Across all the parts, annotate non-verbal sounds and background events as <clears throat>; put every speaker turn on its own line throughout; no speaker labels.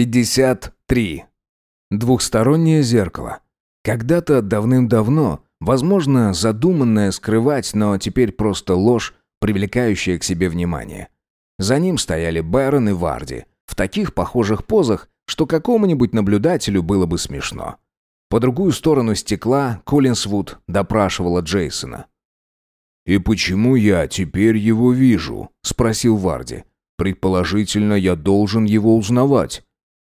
53. Двухстороннее зеркало. Когда-то давным-давно, возможно, задуманное скрывать, но теперь просто ложь, привлекающая к себе внимание. За ним стояли Бэрон и Варди, в таких похожих позах, что какому-нибудь наблюдателю было бы смешно. По другую сторону стекла Коллинсвуд допрашивала Джейсона.
«И почему я теперь его вижу?» — спросил Варди. «Предположительно, я должен его узнавать».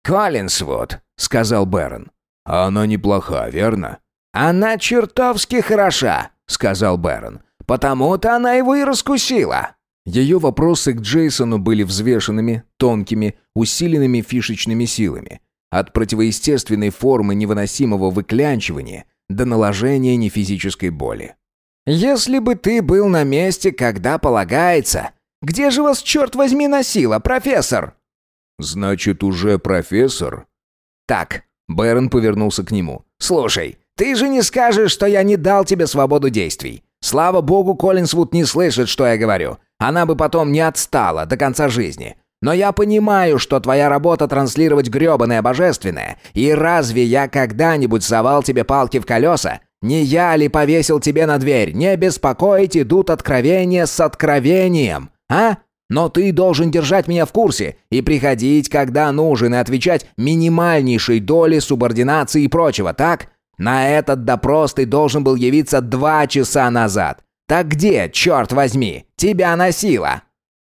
«Коллинсвуд», — сказал Бэрон.
«А она неплоха, верно?»
«Она чертовски хороша», — сказал Бэрон. «Потому-то она его и раскусила».
Ее вопросы к Джейсону были взвешенными, тонкими, усиленными фишечными силами. От противоестественной формы невыносимого выклянчивания до наложения нефизической боли.
«Если бы ты был на месте, когда полагается, где же вас, черт возьми, носило, профессор?»
«Значит, уже профессор?»
«Так», — Бэрон повернулся к нему. «Слушай, ты же не скажешь, что я не дал тебе свободу действий. Слава богу, Коллинсвуд не слышит, что я говорю. Она бы потом не отстала до конца жизни. Но я понимаю, что твоя работа транслировать грёбаное божественное. И разве я когда-нибудь совал тебе палки в колеса? Не я ли повесил тебе на дверь? Не беспокоить идут откровения с откровением. А? Но ты должен держать меня в курсе и приходить, когда нужен, и отвечать минимальнейшей доли субординации и прочего, так? На этот допрос ты должен был явиться два часа назад. Так где, черт возьми, тебя носило?»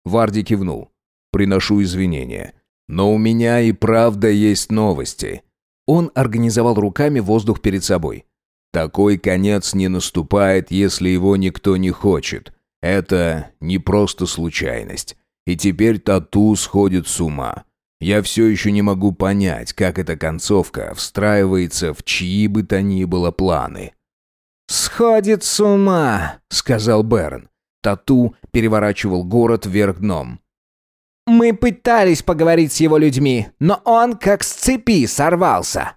Варди кивнул. «Приношу извинения. Но у меня и правда есть новости».
Он организовал руками воздух перед собой.
«Такой конец не наступает, если его никто не хочет. Это не просто случайность. И теперь тату сходит с ума. Я все еще не могу понять, как эта концовка встраивается в чьи бы то ни было планы.
«Сходит с ума», — сказал Бэрон. Тату переворачивал город вверх дном. «Мы пытались поговорить с его людьми, но он как с цепи сорвался».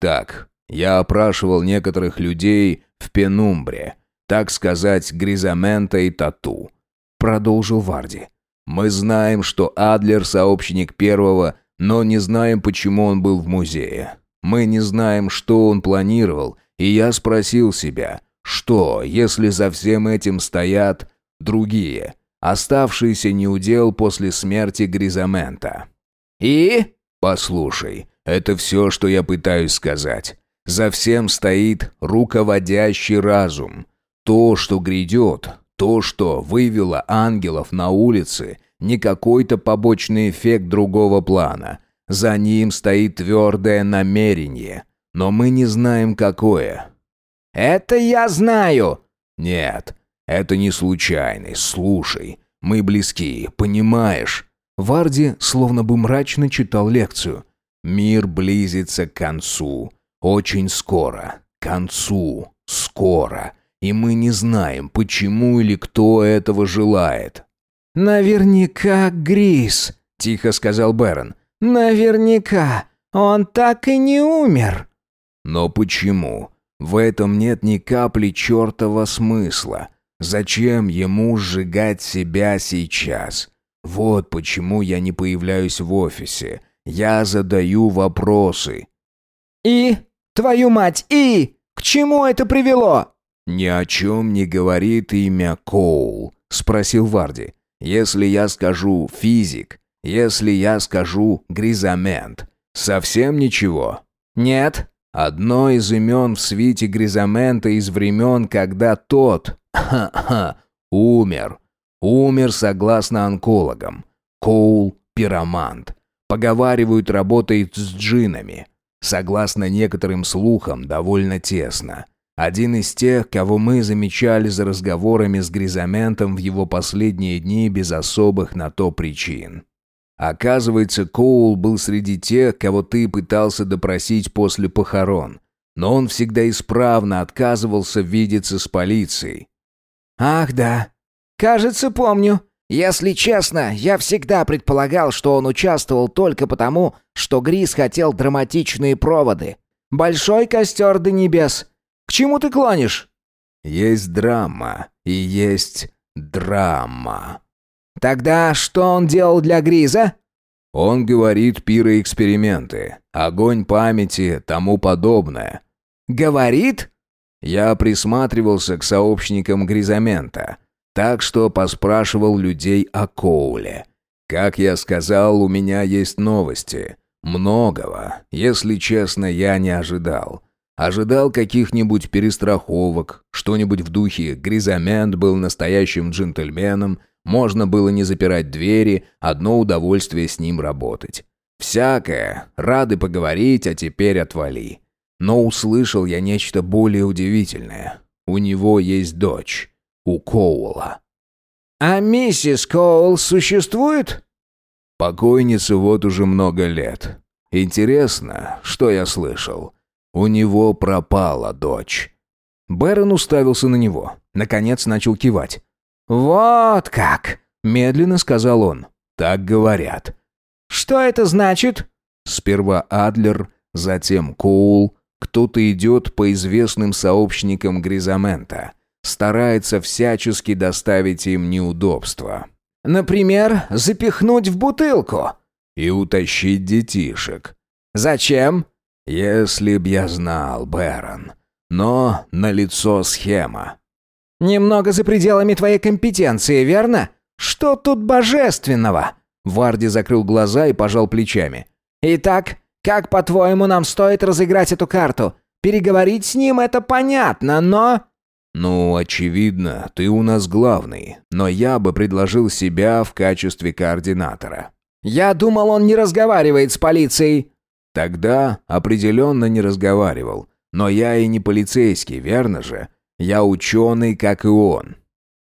«Так, я опрашивал некоторых людей в Пенумбре так сказать, Гризамента и Тату. Продолжил Варди. Мы знаем, что Адлер сообщник первого, но не знаем, почему он был в музее. Мы не знаем, что он планировал, и я спросил себя, что, если за всем этим стоят другие, оставшиеся неудел после смерти Гризамента.
И?
Послушай, это все, что я пытаюсь сказать. За всем стоит руководящий разум. То, что грядет, то, что вывело ангелов на улицы, не какой-то побочный эффект другого плана. За ним стоит твердое намерение, но мы не знаем какое.
«Это я знаю!»
«Нет, это не случайность, слушай. Мы близки, понимаешь?»
Варди словно бы мрачно читал лекцию.
«Мир близится к концу. Очень скоро. К концу. Скоро и мы не знаем, почему или кто этого желает».
«Наверняка Грис», — тихо сказал Бэрон. «Наверняка. Он так и не умер».
«Но почему? В этом нет ни капли чертова смысла. Зачем ему сжигать себя сейчас? Вот почему я не появляюсь в офисе. Я задаю вопросы».
«И? Твою мать, и? К чему это привело?»
«Ни о чем не говорит имя Коул», — спросил Варди. «Если я скажу «физик», если я скажу «гризамент», совсем ничего?»
«Нет».
«Одно из имен в свите гризамента из времен, когда тот, <clears throat> умер. Умер согласно онкологам. Коул – пиромант. Поговаривают, работает с джинами. Согласно некоторым слухам, довольно тесно. Один из тех, кого мы замечали за разговорами с Гризаментом в его последние дни без особых на то причин. Оказывается, Коул был среди тех, кого ты пытался допросить после похорон. Но он всегда исправно отказывался видеться с полицией.
«Ах, да. Кажется, помню. Если честно, я всегда предполагал, что он участвовал только потому, что Гриз хотел драматичные проводы. Большой костер до небес. К чему ты клонишь?»
«Есть драма и есть драма».
«Тогда что он делал для Гриза?»
Он говорит пироэксперименты, огонь памяти, тому подобное.
Говорит?
Я присматривался к сообщникам Гризамента, так что поспрашивал людей о Коуле. Как я сказал, у меня есть новости. Многого, если честно, я не ожидал. Ожидал каких-нибудь перестраховок, что-нибудь в духе «Гризамент был настоящим джентльменом», можно было не запирать двери, одно удовольствие с ним работать. Всякое, рады поговорить, а теперь отвали. Но услышал я нечто более удивительное. У него есть дочь. У Коула.
«А миссис Коул существует?»
Покойнице вот уже много лет. Интересно, что я слышал. У него пропала дочь.
Бэрон уставился на него. Наконец начал кивать.
«Вот как!» — медленно сказал он.
«Так говорят».
«Что это значит?»
Сперва Адлер, затем Коул. Кто-то идет по известным сообщникам Гризамента. Старается всячески доставить им неудобства.
«Например, запихнуть в бутылку?»
«И утащить детишек».
«Зачем?»
«Если б я знал, Бэрон. Но налицо схема.
«Немного за пределами твоей компетенции, верно? Что тут божественного?»
Варди закрыл глаза и пожал плечами.
«Итак, как, по-твоему, нам стоит разыграть эту карту? Переговорить с ним — это понятно, но...»
«Ну, очевидно, ты у нас главный, но я бы предложил себя в качестве координатора».
«Я думал, он не разговаривает с полицией».
«Тогда определенно не разговаривал. Но я и не полицейский, верно же? Я ученый, как и он».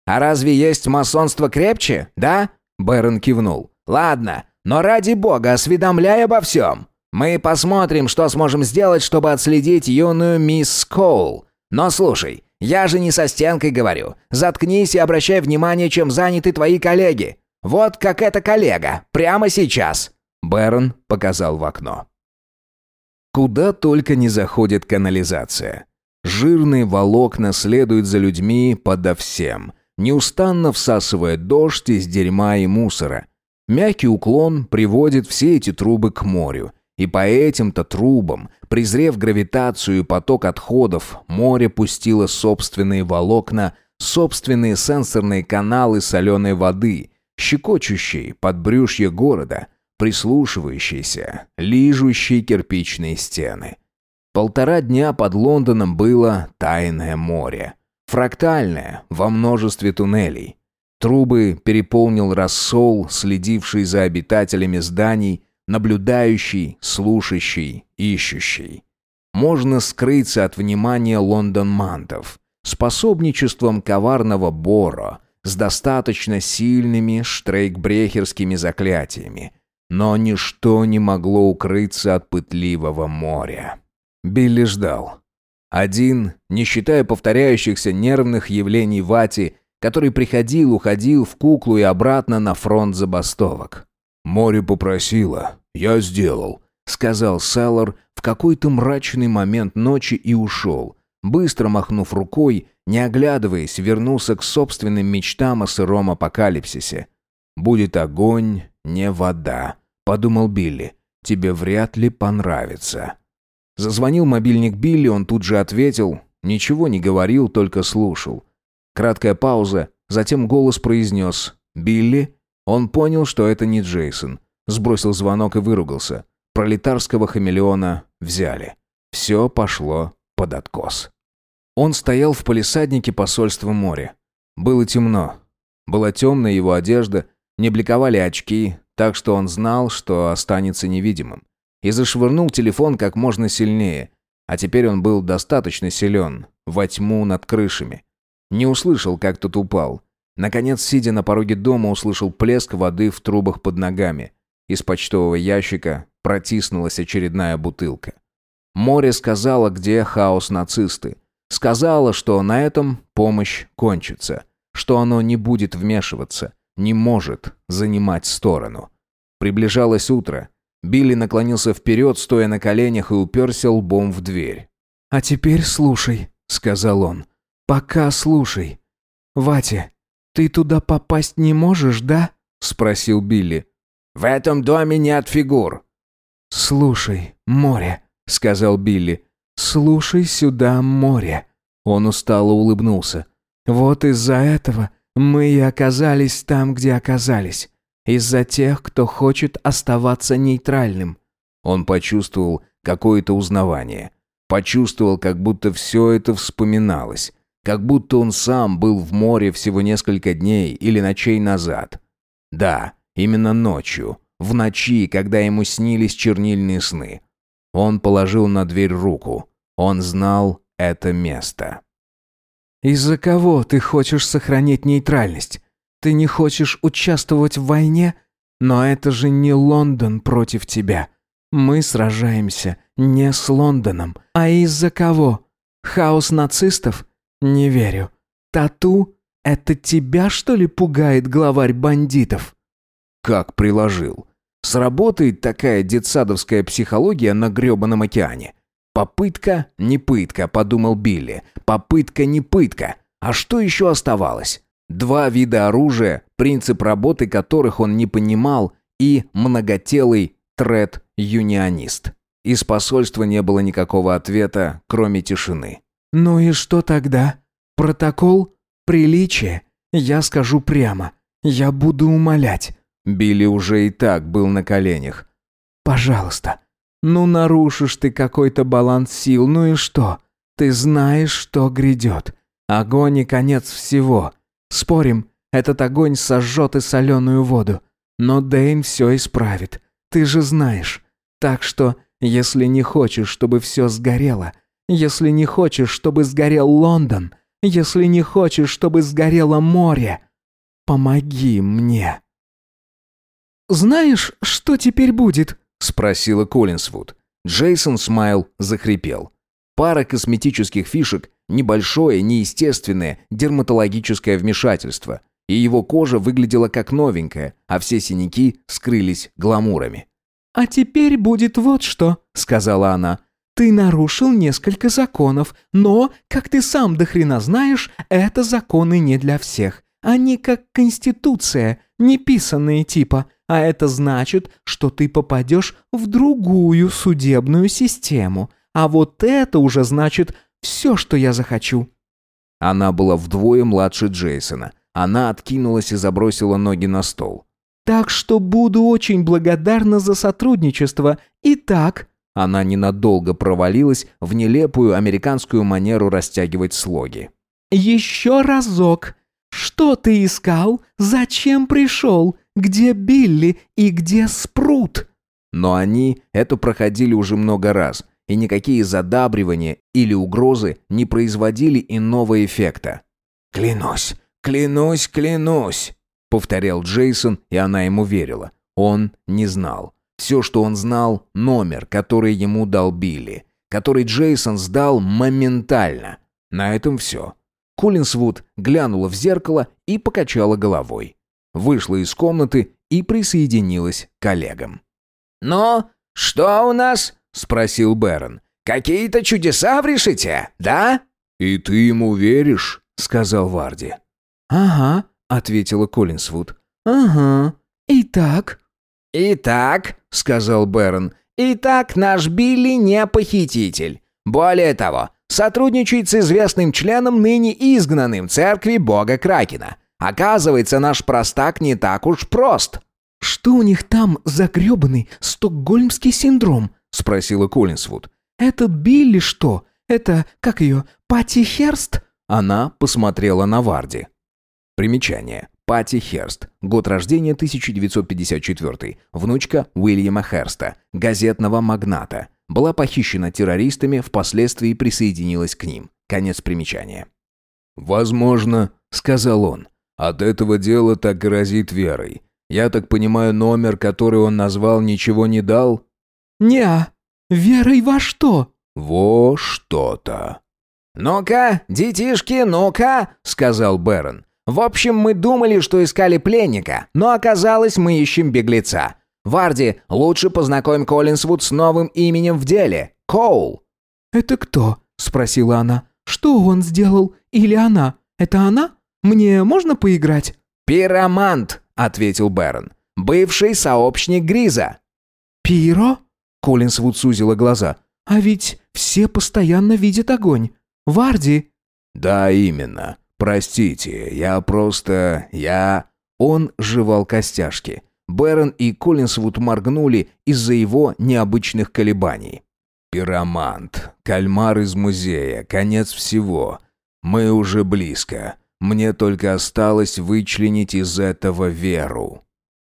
«А разве есть масонство крепче, да?» Бэрон кивнул. «Ладно, но ради бога осведомляй обо всем. Мы посмотрим, что сможем сделать, чтобы отследить юную мисс Коул. Но слушай, я же не со стенкой говорю. Заткнись и обращай внимание, чем заняты твои коллеги. Вот как эта коллега, прямо сейчас».
Бэрон показал в окно. Куда только не заходит канализация. Жирные волокна следуют за людьми подо всем, неустанно всасывая дождь из дерьма и мусора. Мягкий уклон приводит все эти трубы к морю. И по этим-то трубам, презрев гравитацию и поток отходов, море пустило собственные волокна, собственные сенсорные каналы соленой воды, щекочущие подбрюшье города, прислушивающиеся, лижущие кирпичные стены. Полтора дня под Лондоном было тайное море. Фрактальное, во множестве туннелей. Трубы переполнил рассол, следивший за обитателями зданий, наблюдающий, слушающий, ищущий. Можно скрыться от внимания лондон-мантов. Способничеством коварного Боро, с достаточно сильными штрейкбрехерскими заклятиями. Но ничто не могло укрыться от пытливого моря. Билли ждал. Один, не считая повторяющихся нервных явлений Вати, который приходил, уходил в куклу и обратно на фронт забастовок.
«Море попросило. Я сделал», —
сказал Селлар в какой-то мрачный момент ночи и ушел. Быстро махнув рукой, не оглядываясь, вернулся к собственным мечтам о сыром апокалипсисе. «Будет огонь, не вода», — подумал Билли. «Тебе вряд ли понравится». Зазвонил мобильник Билли, он тут же ответил. Ничего не говорил, только слушал. Краткая пауза, затем голос произнес «Билли?» Он понял, что это не Джейсон. Сбросил звонок и выругался. Пролетарского хамелеона взяли. Все пошло под откос. Он стоял в палисаднике посольства моря. Было темно. Была темная его одежда, не бликовали очки, так что он знал, что останется невидимым и зашвырнул телефон как можно сильнее. А теперь он был достаточно силен, во тьму над крышами. Не услышал, как тот упал. Наконец, сидя на пороге дома, услышал плеск воды в трубах под ногами. Из почтового ящика протиснулась очередная бутылка. Море сказала, где хаос нацисты. Сказала, что на этом помощь кончится, что оно не будет вмешиваться, не может занимать сторону. Приближалось утро, Билли наклонился вперед, стоя на коленях и уперся лбом в дверь.
«А теперь слушай», — сказал он. «Пока слушай. Ватя, ты туда попасть не можешь, да?»
— спросил Билли.
В этом доме нет фигур».
«Слушай, море», — сказал Билли. «Слушай сюда, море». Он устало улыбнулся. «Вот из-за этого мы и оказались там, где оказались. Из-за тех, кто хочет оставаться нейтральным».
Он почувствовал какое-то узнавание. Почувствовал, как будто все это вспоминалось. Как будто он сам был в море всего несколько дней или ночей назад. Да, именно ночью. В ночи, когда ему снились чернильные сны. Он положил на дверь руку. Он знал это место.
«Из-за кого ты хочешь сохранить нейтральность? Ты не хочешь участвовать в войне? Но это же не Лондон против тебя. Мы сражаемся не с Лондоном, а из-за кого? Хаос нацистов? Не верю. Тату? Это тебя, что ли, пугает главарь бандитов?
Как приложил. Сработает такая детсадовская психология на грёбаном океане. Попытка не пытка, подумал Билли. Попытка не пытка. А что еще оставалось? Два вида оружия, принцип работы которых он не понимал, и многотелый тред-юнионист. Из посольства не было никакого ответа, кроме тишины.
«Ну и что тогда? Протокол? Приличие? Я скажу прямо. Я буду умолять».
Билли уже и так был на коленях.
«Пожалуйста. Ну нарушишь ты какой-то баланс сил, ну и что? Ты знаешь, что грядет. Огонь и конец всего. Спорим, этот огонь сожжет и соленую воду. Но Дэйн все исправит. Ты же знаешь. Так что, если не хочешь, чтобы все сгорело, если не хочешь, чтобы сгорел Лондон, если не хочешь, чтобы сгорело море, помоги мне. «Знаешь, что теперь будет?»
— спросила Коллинсвуд. Джейсон Смайл захрипел. Пара косметических фишек, небольшое, неестественное дерматологическое вмешательство — и его кожа выглядела как новенькая, а все синяки скрылись гламурами.
«А теперь будет вот что», — сказала она. «Ты нарушил несколько законов, но, как ты сам до хрена знаешь, это законы не для всех. Они как конституция, неписанные типа, а это значит, что ты попадешь в другую судебную систему. А вот это уже значит все, что я захочу».
Она была вдвое младше Джейсона — она откинулась и забросила ноги на стол.
«Так что буду очень благодарна за сотрудничество. Итак...»
Она ненадолго провалилась в нелепую американскую манеру растягивать слоги.
«Еще разок. Что ты искал? Зачем пришел? Где Билли и где Спрут?»
Но они это проходили уже много раз, и никакие задабривания или угрозы не производили иного эффекта.
«Клянусь, «Клянусь, клянусь!» — повторял Джейсон, и она ему верила. Он не знал. Все, что он знал, номер, который ему дал Билли, который Джейсон сдал моментально. На этом все. Коллинсвуд глянула в зеркало и покачала головой. Вышла из комнаты и присоединилась к коллегам. «Ну, что у нас?» — спросил Бэрон. «Какие-то чудеса врешите, да?»
«И ты ему веришь?» — сказал Варди.
«Ага», — ответила Коллинсвуд. «Ага. Итак?»
«Итак», — сказал Бэрон, — «итак, наш Билли не похититель. Более того, сотрудничает с известным членом ныне изгнанным церкви бога Кракена. Оказывается, наш простак не так уж прост».
«Что у них там за грёбаный стокгольмский синдром?» — спросила Коллинсвуд. «Этот Билли что? Это, как ее, Пати Херст?»
Она посмотрела на Варди. Примечание. Пати Херст. Год рождения 1954. Внучка Уильяма Херста, газетного магната. Была похищена террористами, впоследствии присоединилась к ним. Конец примечания. «Возможно», — сказал он. «От этого дела так грозит верой. Я так понимаю, номер, который он назвал, ничего не дал?»
«Не, верой во что?»
«Во что-то».
«Ну-ка, детишки, ну-ка», — сказал Бэрон. В общем, мы думали, что искали пленника, но оказалось, мы ищем беглеца. Варди, лучше познакомь Коллинсвуд с новым именем в деле. Коул».
«Это кто?» – спросила она. «Что он сделал? Или она? Это она? Мне можно поиграть?»
«Пиромант», – ответил Бэрон. бывший сообщник Гриза».
«Пиро?» — Коллинсвуд сузила глаза. «А ведь все постоянно видят огонь. Варди?»
«Да, именно. Простите, я просто... я...» Он жевал костяшки. Бэрон и Коллинсвуд моргнули из-за его необычных колебаний. «Пиромант. Кальмар из музея. Конец всего. Мы уже близко. Мне только осталось вычленить из этого веру».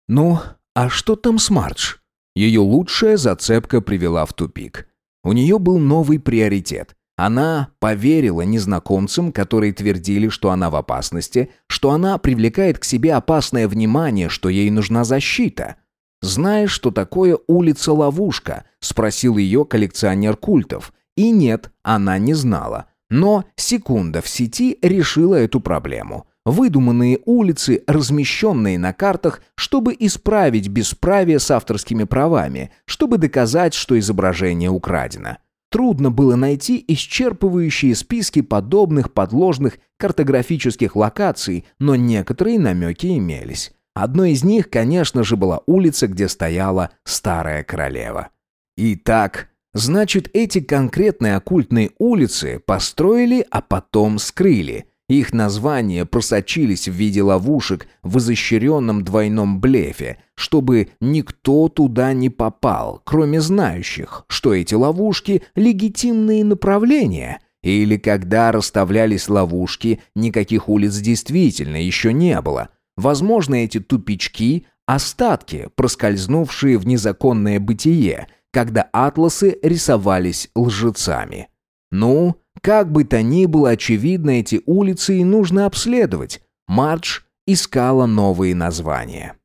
«Ну, а что там с Мардж?» Ее лучшая зацепка привела в тупик. У нее был новый приоритет. Она поверила незнакомцам, которые твердили, что она в опасности, что она привлекает к себе опасное внимание, что ей нужна защита. «Знаешь, что такое улица-ловушка?» – спросил ее коллекционер культов. И нет, она не знала. Но секунда в сети решила эту проблему. Выдуманные улицы, размещенные на картах, чтобы исправить бесправие с авторскими правами, чтобы доказать, что изображение украдено. Трудно было найти исчерпывающие списки подобных подложных картографических локаций, но некоторые намеки имелись. Одной из них, конечно же, была улица, где стояла старая королева. Итак, значит, эти конкретные оккультные улицы построили, а потом скрыли. Их названия просочились в виде ловушек в изощренном двойном блефе, чтобы никто туда не попал, кроме знающих, что эти ловушки – легитимные направления. Или когда расставлялись ловушки, никаких улиц действительно еще не было. Возможно, эти тупички – остатки, проскользнувшие в незаконное бытие, когда атласы рисовались лжецами. Ну, как бы то ни было, очевидно, эти улицы и нужно обследовать. Мардж искала новые названия.